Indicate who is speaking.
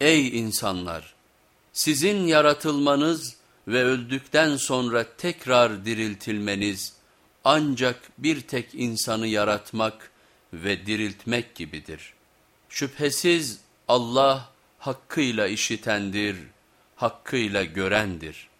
Speaker 1: Ey insanlar! Sizin yaratılmanız ve öldükten sonra tekrar diriltilmeniz ancak bir tek insanı yaratmak ve diriltmek gibidir. Şüphesiz Allah hakkıyla işitendir, hakkıyla görendir.''